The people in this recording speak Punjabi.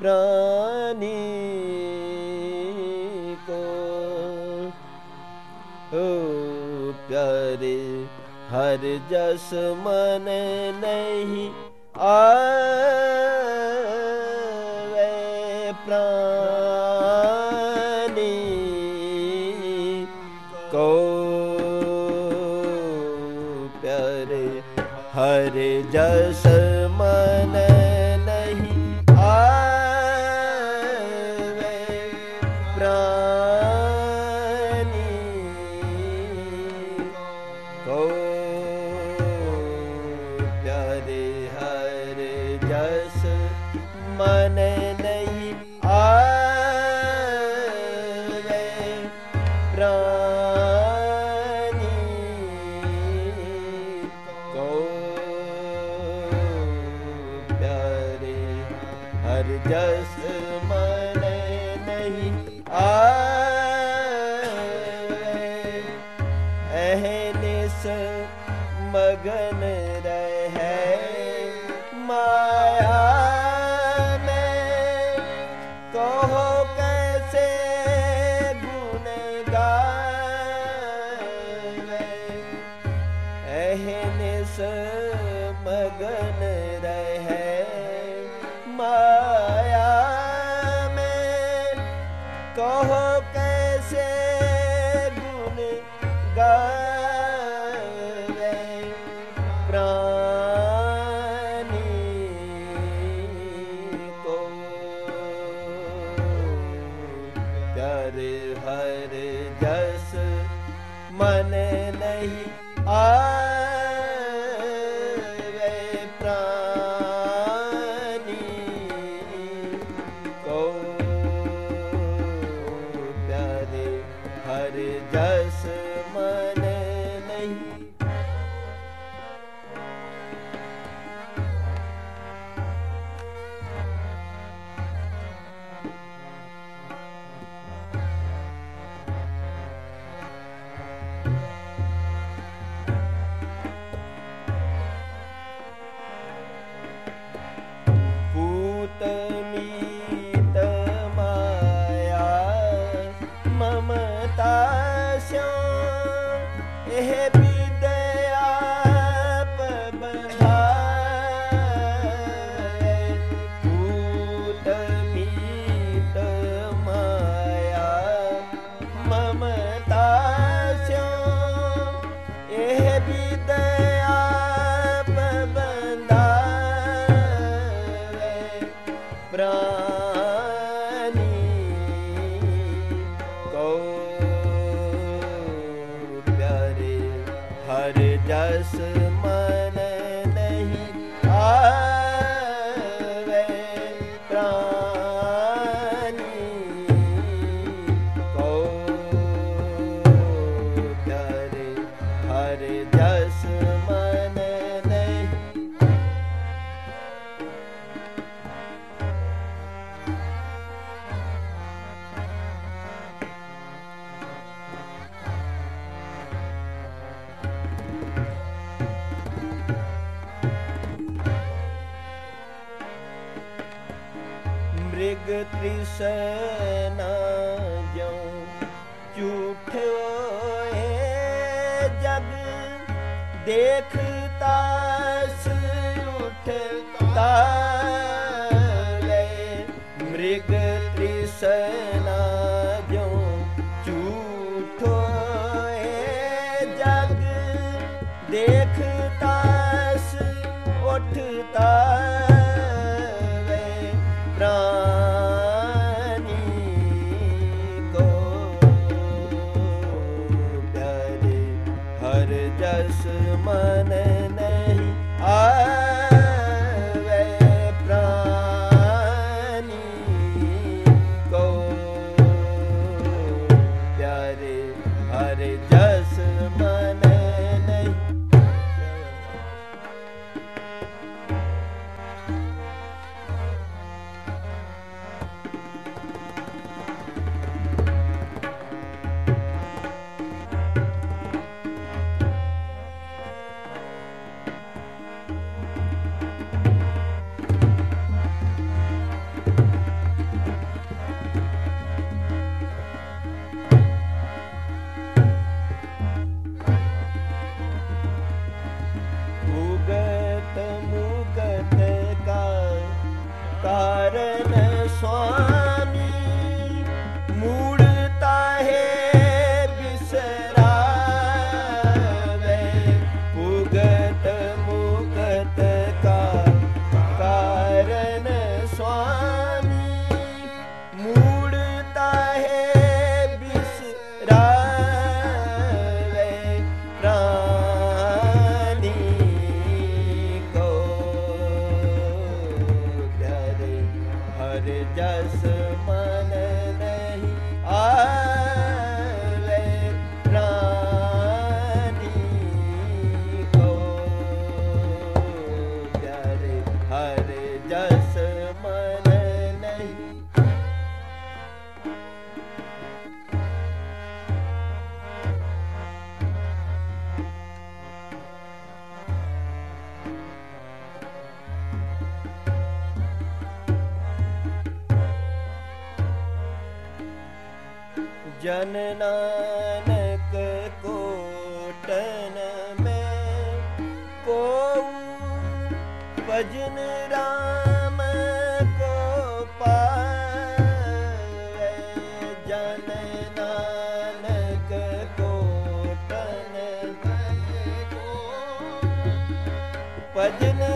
प्राणी को हो प्यारे हर जस मन नहीं आवे ਜਸ ਮਨ ਨਹੀਂ ਆਵੇ। ਪ੍ਰਾਨੀ ਕੋ ਪਿਆਰੇ ਹਰ ਜਸ ਮਨ माया में कहो कैसे गुण गावे प्राणी को प्यारे हर जस मन नहीं आवे Allah. ਜਗ ਤ੍ਰਿਸ਼ਨਾ ਜਉ ਝੂਠੋਏ ਜਗ ਦੇਖਤਾ ਸੁਠਤਾ ਲੈ ਮ੍ਰਿਗ ਤ੍ਰਿਸ਼ਨਾ ਜਨ ਨਾਨਕ ਕੋਟਨ ਮੈਂ ਕੋ ਭਜਨ ਰਾਮ ਕੋ ਜਨ ਨਾਨਕ ਕੋਟਨ ਮੈਂ ਭਜਨ